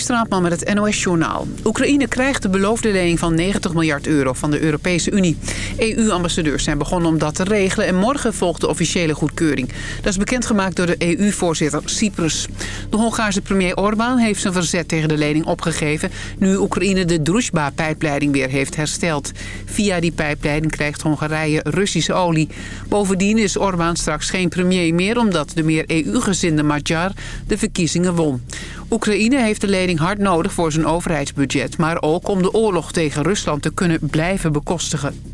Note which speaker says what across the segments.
Speaker 1: Straatman met het NOS-journaal. Oekraïne krijgt de beloofde lening van 90 miljard euro van de Europese Unie. EU-ambassadeurs zijn begonnen om dat te regelen... en morgen volgt de officiële goedkeuring. Dat is bekendgemaakt door de EU-voorzitter Cyprus. De Hongaarse premier Orbán heeft zijn verzet tegen de lening opgegeven... nu Oekraïne de Druzhba-pijpleiding weer heeft hersteld. Via die pijpleiding krijgt Hongarije Russische olie. Bovendien is Orbán straks geen premier meer... omdat de meer EU-gezinde Magyar de verkiezingen won. Oekraïne heeft de lening hard nodig voor zijn overheidsbudget... maar ook om de oorlog tegen Rusland te kunnen blijven bekostigen.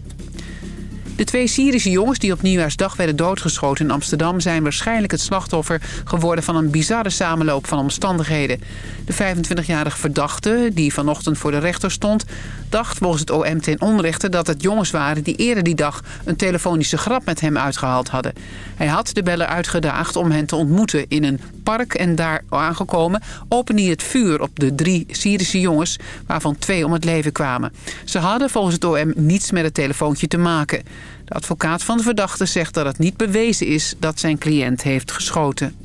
Speaker 1: De twee Syrische jongens die op Nieuwjaarsdag werden doodgeschoten in Amsterdam... zijn waarschijnlijk het slachtoffer geworden van een bizarre samenloop van omstandigheden. De 25-jarige verdachte, die vanochtend voor de rechter stond... dacht volgens het OM ten onrechte dat het jongens waren... die eerder die dag een telefonische grap met hem uitgehaald hadden. Hij had de beller uitgedaagd om hen te ontmoeten in een park... en daar aangekomen opende hij het vuur op de drie Syrische jongens... waarvan twee om het leven kwamen. Ze hadden volgens het OM niets met het telefoontje te maken... De advocaat van de verdachte zegt dat het niet bewezen is dat zijn cliënt heeft geschoten.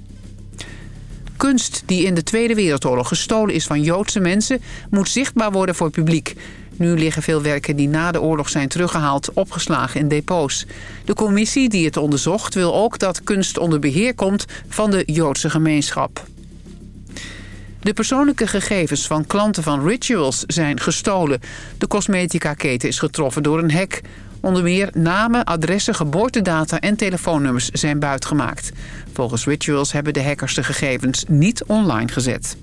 Speaker 1: Kunst die in de Tweede Wereldoorlog gestolen is van Joodse mensen... moet zichtbaar worden voor het publiek. Nu liggen veel werken die na de oorlog zijn teruggehaald opgeslagen in depots. De commissie die het onderzocht wil ook dat kunst onder beheer komt van de Joodse gemeenschap. De persoonlijke gegevens van klanten van Rituals zijn gestolen. De cosmetica-keten is getroffen door een hack. Onder meer namen, adressen, geboortedata en telefoonnummers zijn buitgemaakt. Volgens Rituals hebben de hackers de gegevens niet online gezet.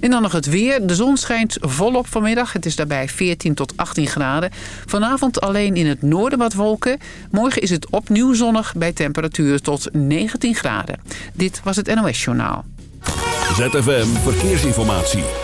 Speaker 1: En dan nog het weer. De zon schijnt volop vanmiddag. Het is daarbij 14 tot 18 graden. Vanavond alleen in het noorden wat wolken. Morgen is het opnieuw zonnig bij temperatuur tot 19 graden. Dit was het NOS Journaal.
Speaker 2: ZFM Verkeersinformatie.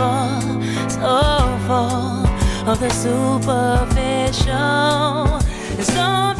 Speaker 3: a so full of the superficial. And some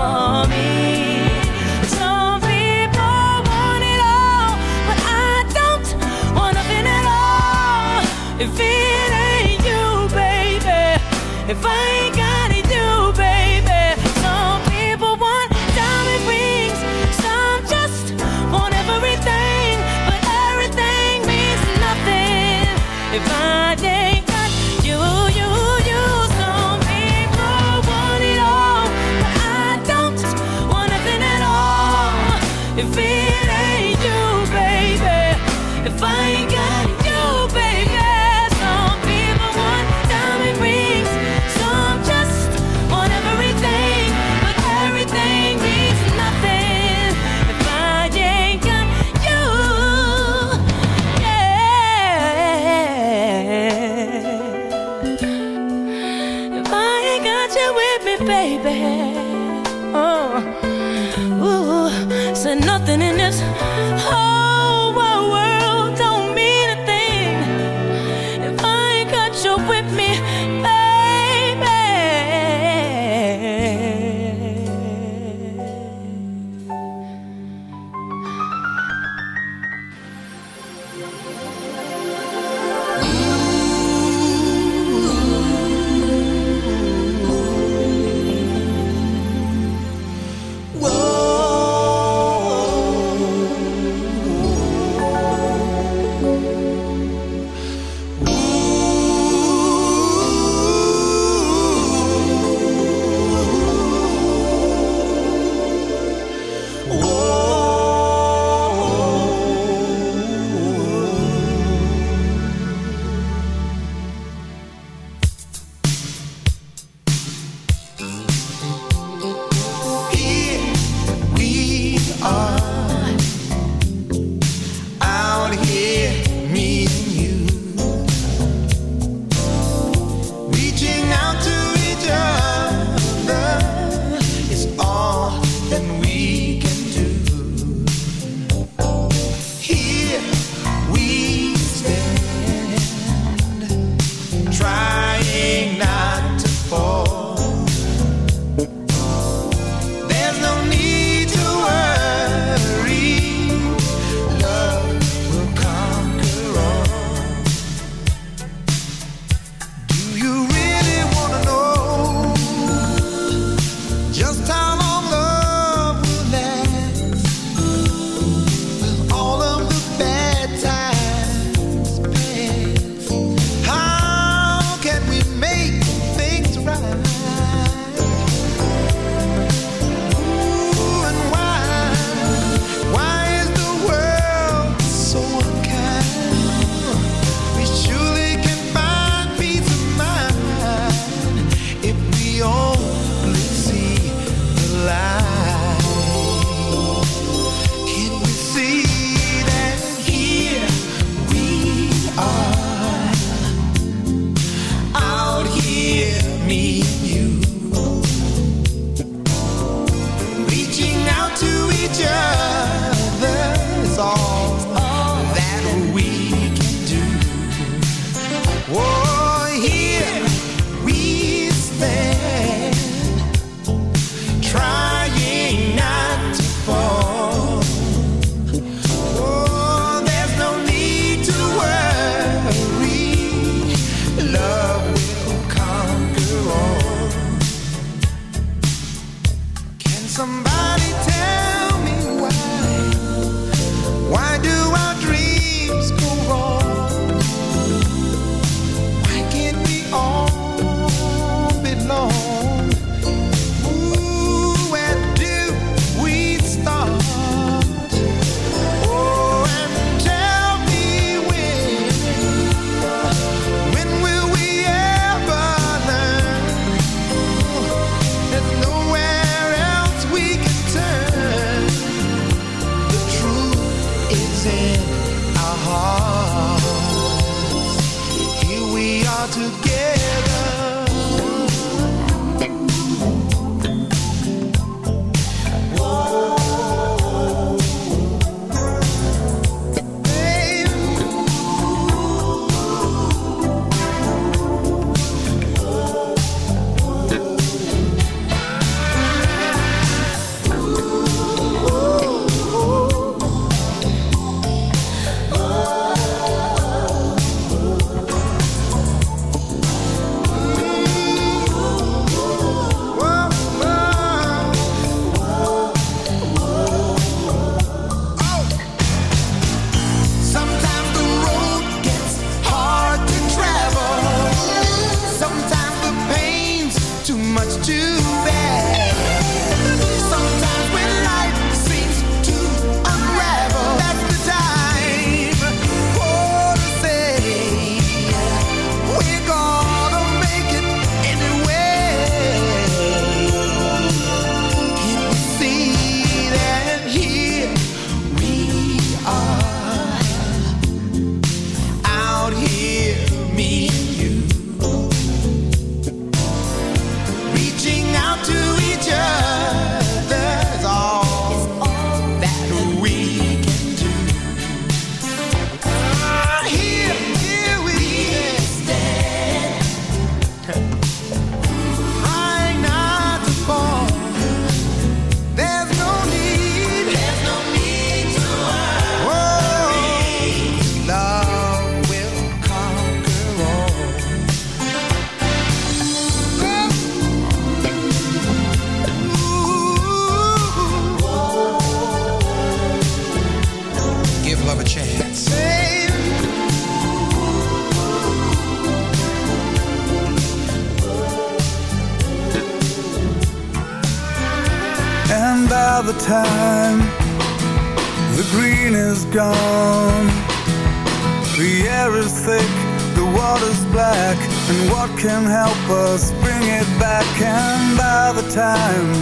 Speaker 4: time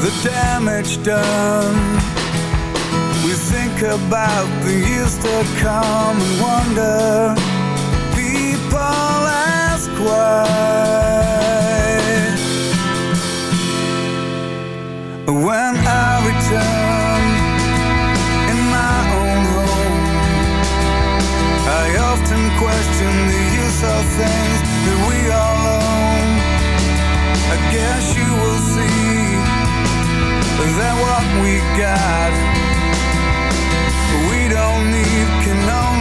Speaker 4: the damage done. We think about the years to come and wonder. People ask why. When I return in my own home, I often question the use of things that we all guess you will see. That what we got? We don't need can only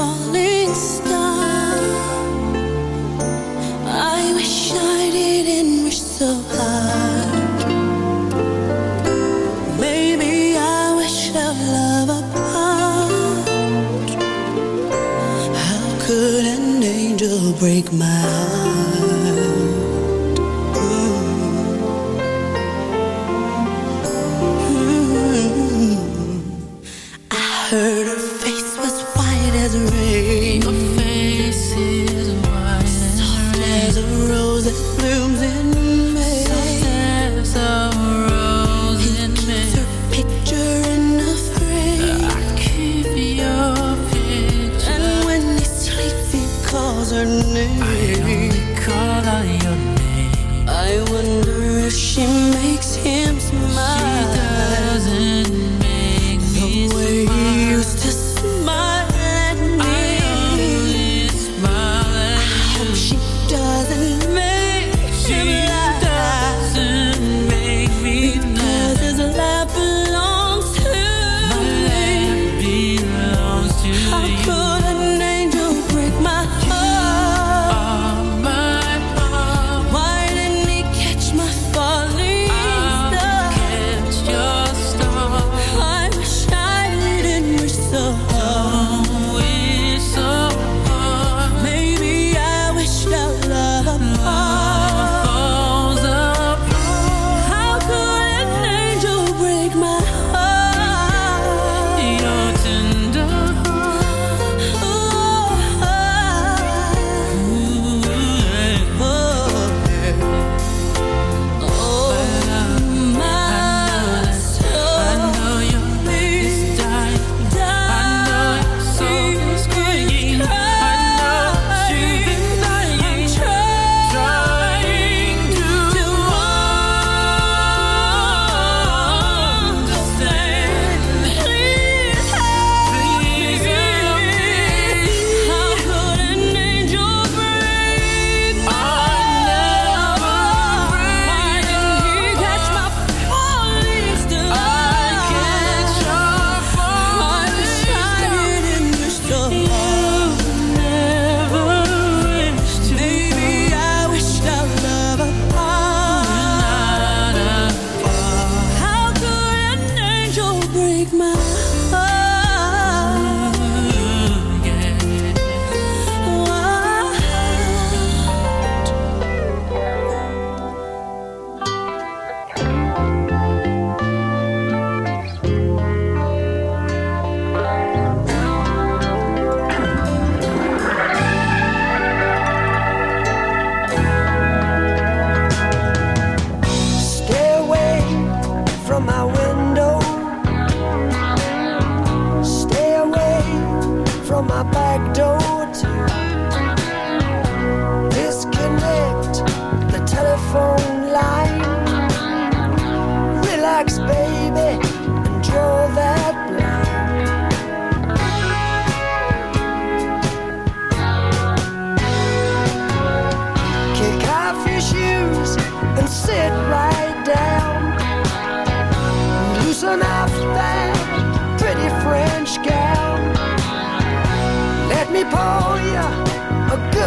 Speaker 3: falling.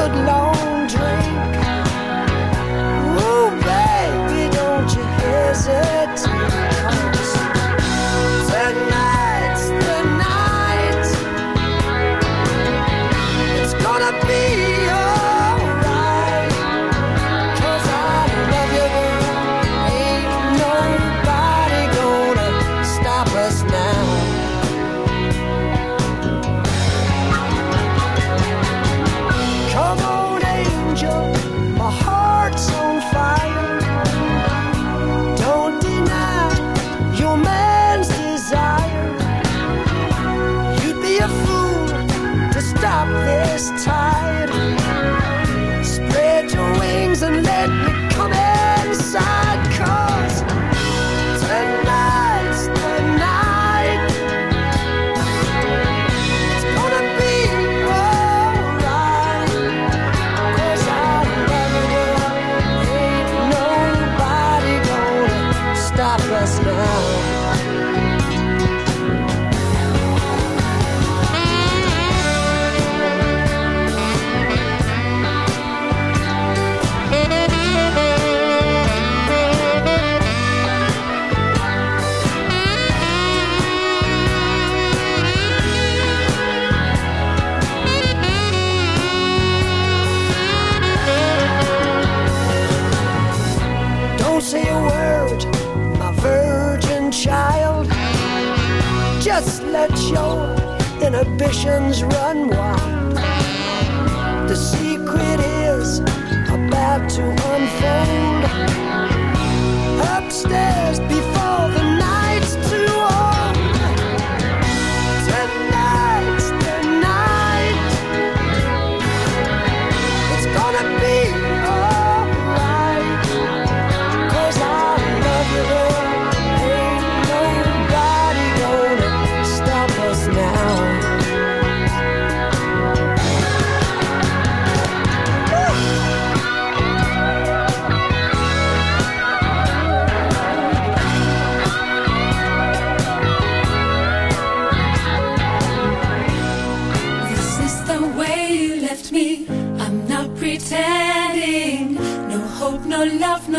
Speaker 5: Good long expressions run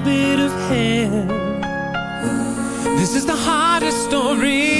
Speaker 6: bit of hell. This is the hardest story.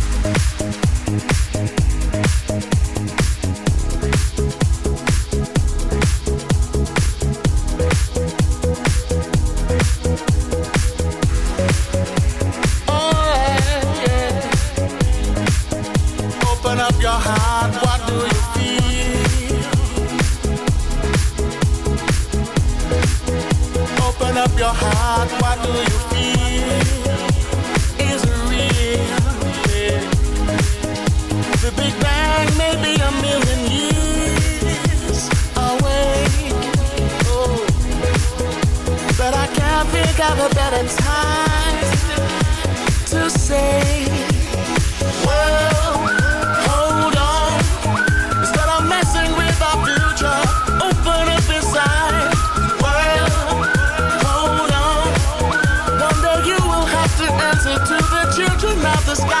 Speaker 7: Think of a better time to say well, hold on. Instead of messing with our future, open up inside. Well, hold on. One day you will have to answer to the children of the sky. Children of the sky.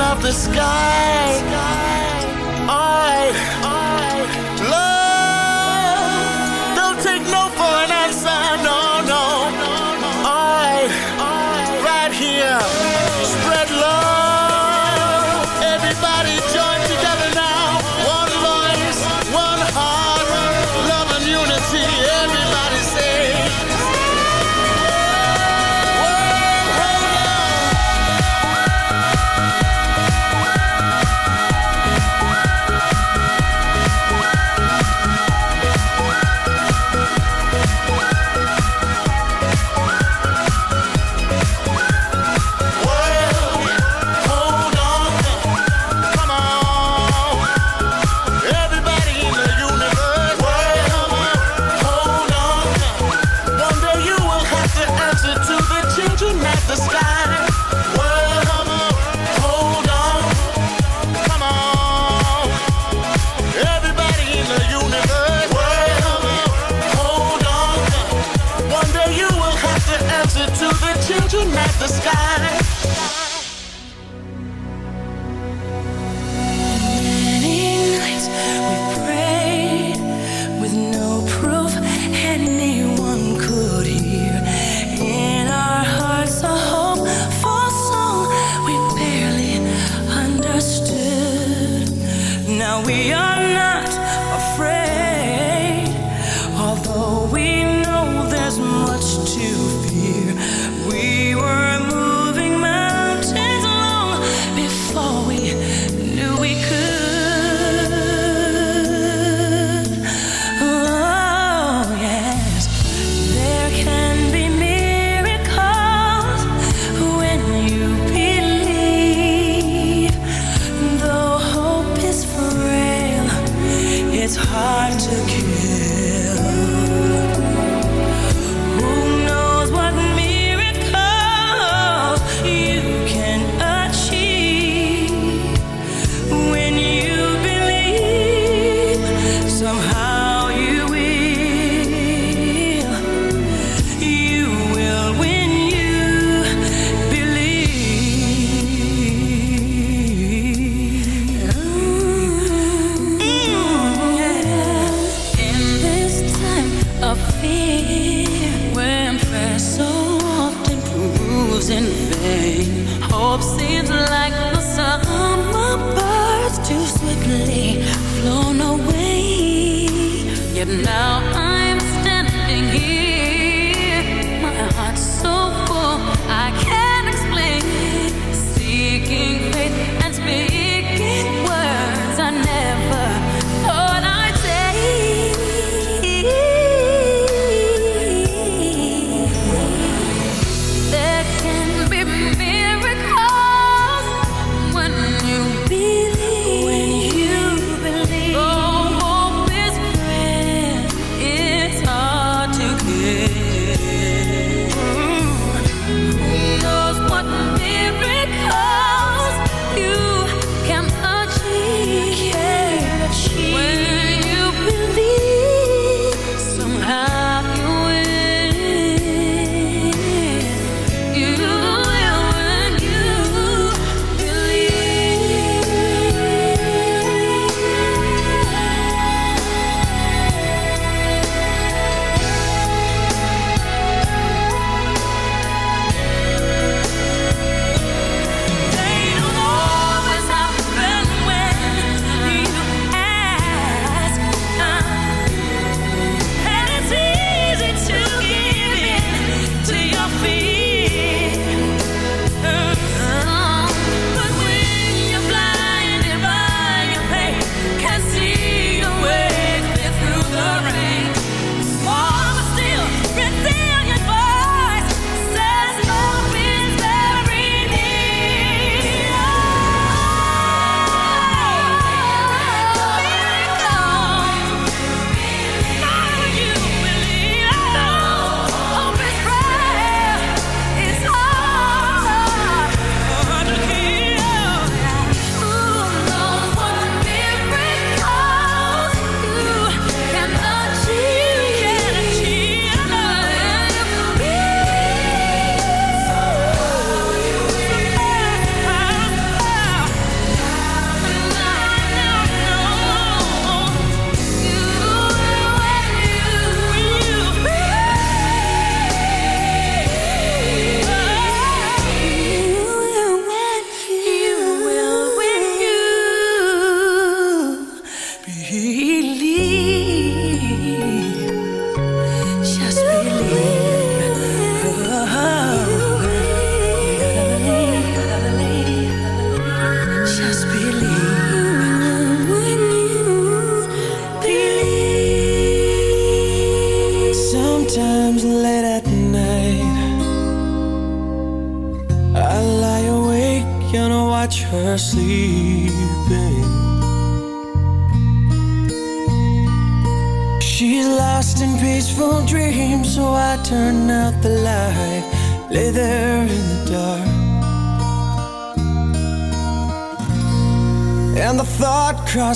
Speaker 8: of the sky.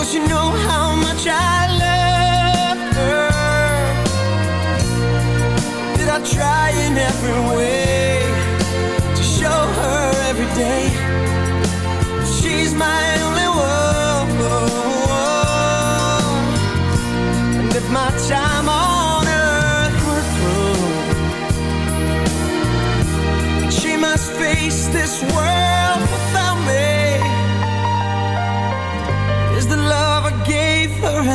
Speaker 9: will she know how much I love her? Did I try in every way to show her every day? She's my only one. And if my time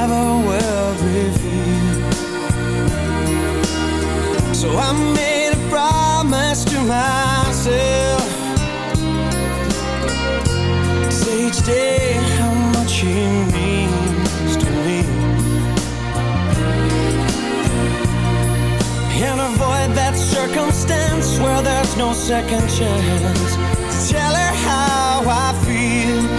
Speaker 9: never were revealed. So I made a promise to myself. Say each day how much he means to me. And avoid that circumstance where there's no second chance. Tell her how I feel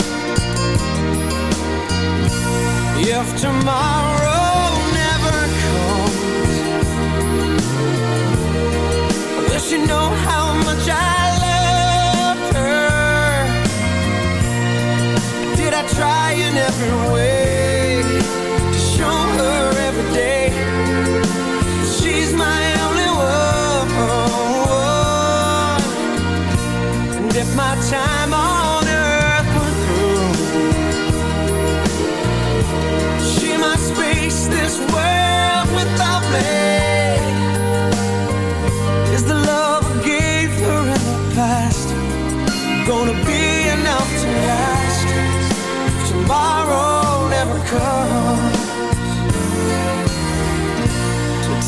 Speaker 9: If tomorrow never comes Will she know how much I love her? Did I try in every way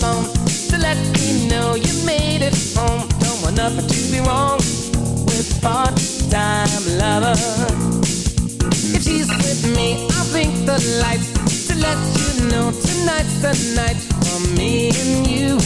Speaker 10: Phone to let me know you made it home. Don't want nothing to be wrong with part-time lover. If she's with me, I'll blink the lights to let you know tonight's the night for me and you,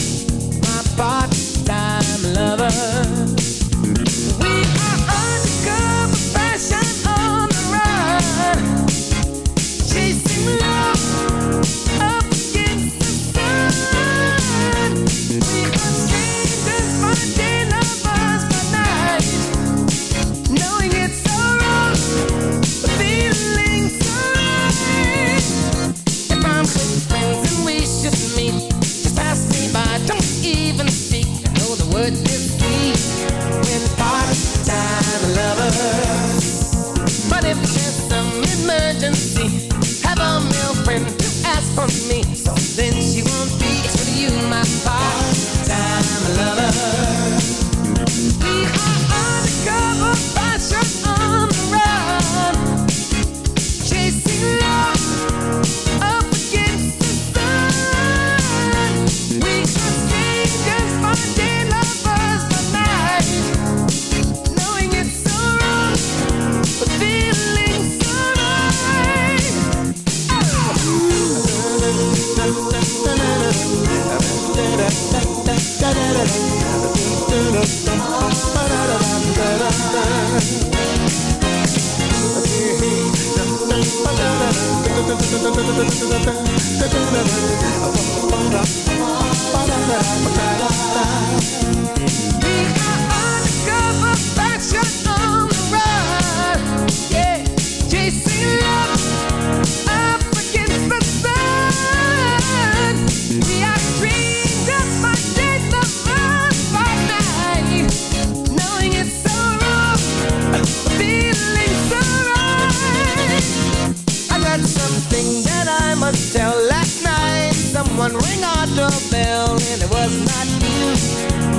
Speaker 10: and
Speaker 11: ring our doorbell, and it was not you,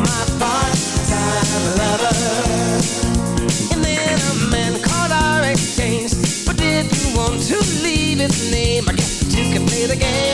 Speaker 11: my part-time lover. And then a man called our exchange, but did you want to leave his name? I guess you can play the game.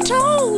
Speaker 12: Told